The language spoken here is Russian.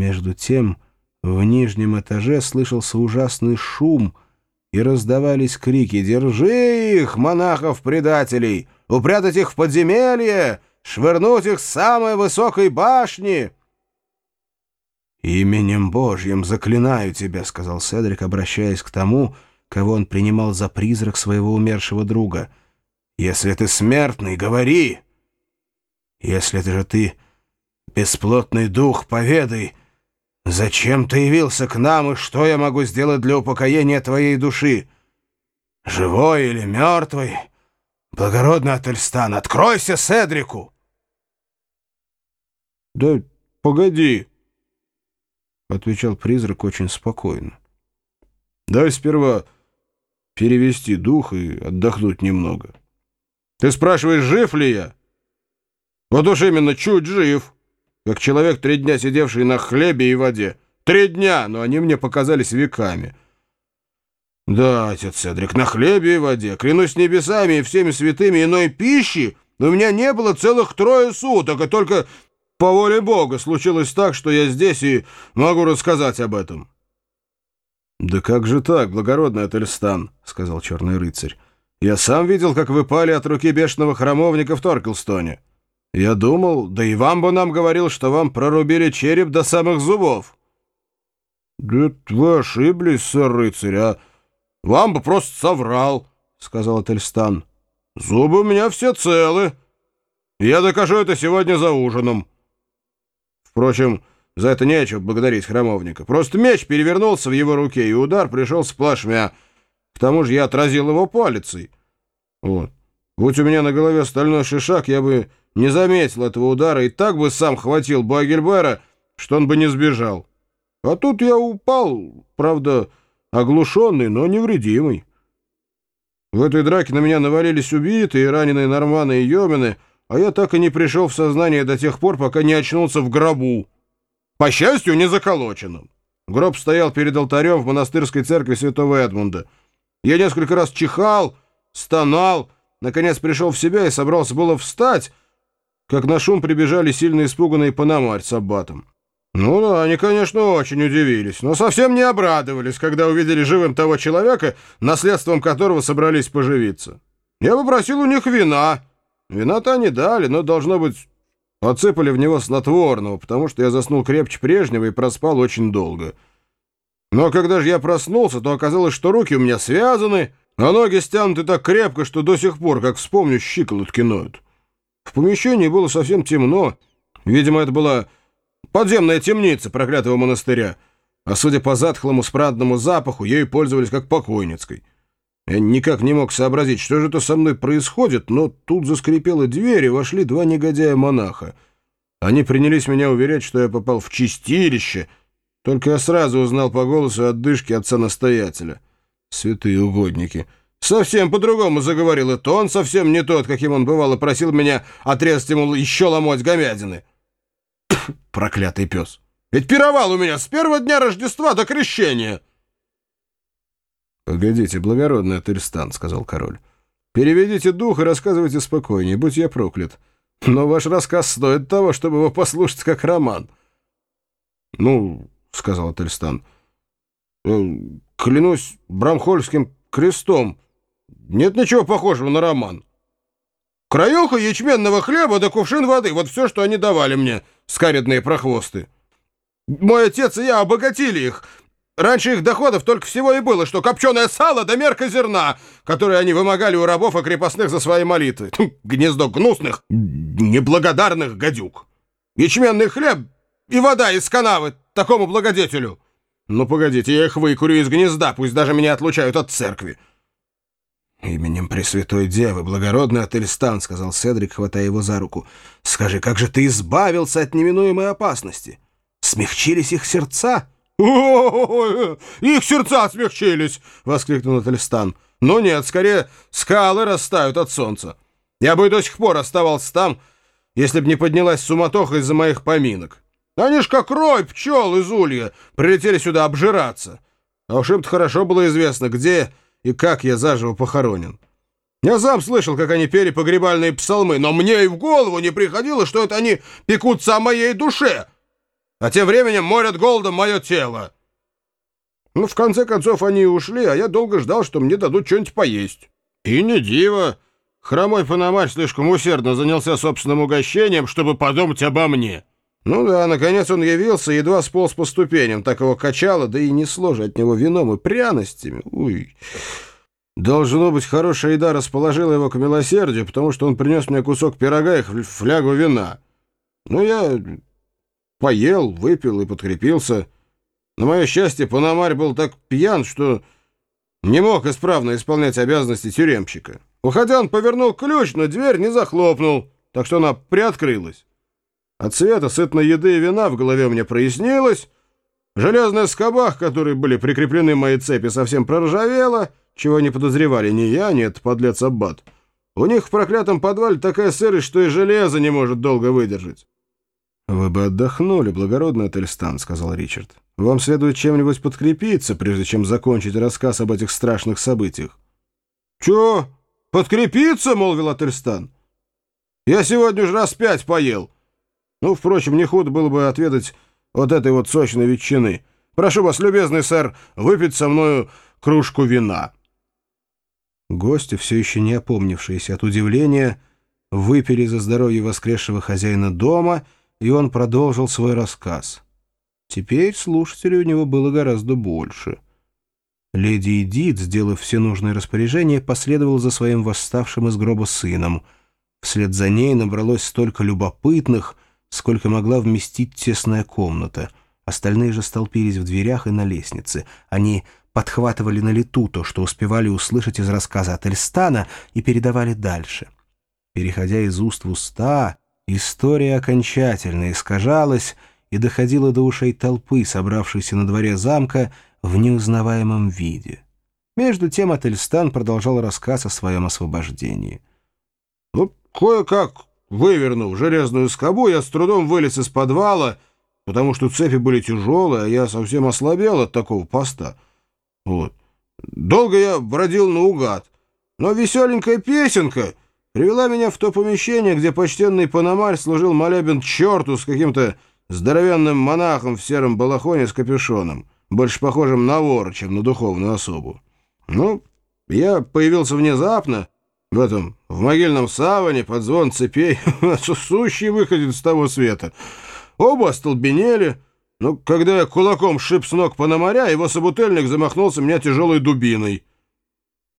Между тем в нижнем этаже слышался ужасный шум, и раздавались крики «Держи их, монахов-предателей! Упрятать их в подземелье! Швырнуть их с самой высокой башни!» «Именем Божьим заклинаю тебя», — сказал Седрик, обращаясь к тому, кого он принимал за призрак своего умершего друга. «Если ты смертный, говори! Если это же ты бесплотный дух, поведай!» Зачем ты явился к нам, и что я могу сделать для упокоения твоей души? Живой или мертвый? Благородный Ательстан, откройся Седрику!» «Да погоди!» — отвечал призрак очень спокойно. «Дай сперва перевести дух и отдохнуть немного. Ты спрашиваешь, жив ли я? Вот уж именно чуть жив!» Как человек, три дня сидевший на хлебе и воде. Три дня, но они мне показались веками. Да, отец Седрик, на хлебе и воде, клянусь небесами и всеми святыми иной пищи, но у меня не было целых трое суток, и только по воле Бога случилось так, что я здесь и могу рассказать об этом. «Да как же так, благородный Ательстан?» — сказал черный рыцарь. «Я сам видел, как вы пали от руки бешеного храмовника в Торкелстоне». Я думал, да и вам бы нам говорил, что вам прорубили череп до самых зубов. Да вы ошиблись, сэр рыцарь, а вам бы просто соврал, сказал Тельстан. Зубы у меня все целы. Я докажу это сегодня за ужином. Впрочем, за это нечего благодарить храмовника. Просто меч перевернулся в его руке, и удар пришел сплошмя. К тому же я отразил его палицей. Вот. Будь у меня на голове стальной шишак, я бы не заметил этого удара и так бы сам хватил Багельбера, что он бы не сбежал. А тут я упал, правда, оглушенный, но невредимый. В этой драке на меня навалились убитые, раненые норманы и йомины, а я так и не пришел в сознание до тех пор, пока не очнулся в гробу. По счастью, не заколоченным. Гроб стоял перед алтарем в монастырской церкви святого Эдмунда. Я несколько раз чихал, стонал, наконец пришел в себя и собрался было встать, как на шум прибежали сильно испуганные Панамарь с аббатом. Ну да, они, конечно, очень удивились, но совсем не обрадовались, когда увидели живым того человека, наследством которого собрались поживиться. Я попросил у них вина. Вина-то они дали, но, должно быть, отсыпали в него снотворного, потому что я заснул крепче прежнего и проспал очень долго. Но когда же я проснулся, то оказалось, что руки у меня связаны, а ноги стянуты так крепко, что до сих пор, как вспомню, щиколотки ноют. В помещении было совсем темно. Видимо, это была подземная темница проклятого монастыря. А судя по затхлому спрадному запаху, ею пользовались как покойницкой. Я никак не мог сообразить, что же это со мной происходит, но тут заскрипела дверь, и вошли два негодяя-монаха. Они принялись меня уверять, что я попал в чистилище, только я сразу узнал по голосу отдышки отца-настоятеля. Святые угодники — Совсем по-другому заговорил, и тон совсем не тот, каким он бывало просил меня отрезать ему еще ломоть говядины. Пф, проклятый пес! Ведь пировал у меня с первого дня Рождества до крещения!» «Погодите, благородный Ательстан», — сказал король. «Переведите дух и рассказывайте спокойнее, будь я проклят. Но ваш рассказ стоит того, чтобы его послушать как роман». «Ну, — сказал Ательстан, э, — клянусь брамхольским крестом, нет ничего похожего на роман. Краюха ячменного хлеба да кувшин воды — вот все, что они давали мне, скаредные прохвосты. Мой отец и я обогатили их. Раньше их доходов только всего и было, что копченое сало да мерка зерна, которые они вымогали у рабов и крепостных за свои молитвы. Гнездо гнусных, неблагодарных гадюк. Ячменный хлеб и вода из канавы такому благодетелю. Ну, погодите, я их выкурю из гнезда, пусть даже меня отлучают от церкви. «Именем Пресвятой Девы, благородный Ательстан», — сказал Седрик, хватая его за руку. «Скажи, как же ты избавился от неминуемой опасности? Смягчились их сердца?» «О, их сердца смягчились!» — воскликнул Ательстан. «Ну нет, скорее скалы растают от солнца. Я бы и до сих пор оставался там, если б не поднялась суматоха из-за моих поминок. Они ж как рой пчел из улья прилетели сюда обжираться. А уж им-то хорошо было известно, где и как я заживо похоронен. Я сам слышал, как они пели погребальные псалмы, но мне и в голову не приходило, что это они пекутся о моей душе. а тем временем морят голодом мое тело. Ну, в конце концов, они ушли, а я долго ждал, что мне дадут что-нибудь поесть. И не диво. Хромой Пономарь слишком усердно занялся собственным угощением, чтобы подумать обо мне. Ну да, наконец он явился, едва сполз по ступеням, так его качало, да и несло же от него вином и пряностями. Уй... Должно быть, хорошая еда расположила его к милосердию, потому что он принес мне кусок пирога и флягу вина. Ну, я поел, выпил и подкрепился. На мое счастье, Пономарь был так пьян, что не мог исправно исполнять обязанности тюремщика. Уходя, он повернул ключ, но дверь не захлопнул, так что она приоткрылась. От цвета сытной еды и вина в голове у меня прояснилось. Железная скоба, к которой были прикреплены мои цепи, совсем проржавела — чего не подозревали ни я, ни этот подлец Аббат. У них в проклятом подвале такая сырость, что и железо не может долго выдержать. «Вы бы отдохнули, благородный Ательстан», — сказал Ричард. «Вам следует чем-нибудь подкрепиться, прежде чем закончить рассказ об этих страшных событиях». «Чё? Подкрепиться?» — молвил Ательстан. «Я сегодня уже раз пять поел. Ну, впрочем, не худо было бы отведать вот этой вот сочной ветчины. Прошу вас, любезный сэр, выпить со мною кружку вина». Гости, все еще не опомнившиеся от удивления, выпили за здоровье воскресшего хозяина дома, и он продолжил свой рассказ. Теперь слушателей у него было гораздо больше. Леди Эдит, сделав все нужные распоряжения, последовал за своим восставшим из гроба сыном. Вслед за ней набралось столько любопытных, сколько могла вместить тесная комната. Остальные же столпились в дверях и на лестнице. Они подхватывали на лету то, что успевали услышать из рассказа от Эльстана, и передавали дальше. Переходя из уст в уста, история окончательно искажалась и доходила до ушей толпы, собравшейся на дворе замка в неузнаваемом виде. Между тем Ательстан продолжал рассказ о своем освобождении. «Ну, кое-как, вывернув железную скобу, я с трудом вылез из подвала, потому что цепи были тяжелые, а я совсем ослабел от такого поста». Вот. Долго я бродил наугад, но веселенькая песенка привела меня в то помещение, где почтенный Пономарь служил молебен черту с каким-то здоровенным монахом в сером балахоне с капюшоном, больше похожим на вора, чем на духовную особу. Ну, я появился внезапно, в этом, в могильном саване, под звон цепей, сущий выходит с того света. Оба остолбенели — но когда я кулаком шип с ног Пономаря, его собутыльник замахнулся меня тяжелой дубиной.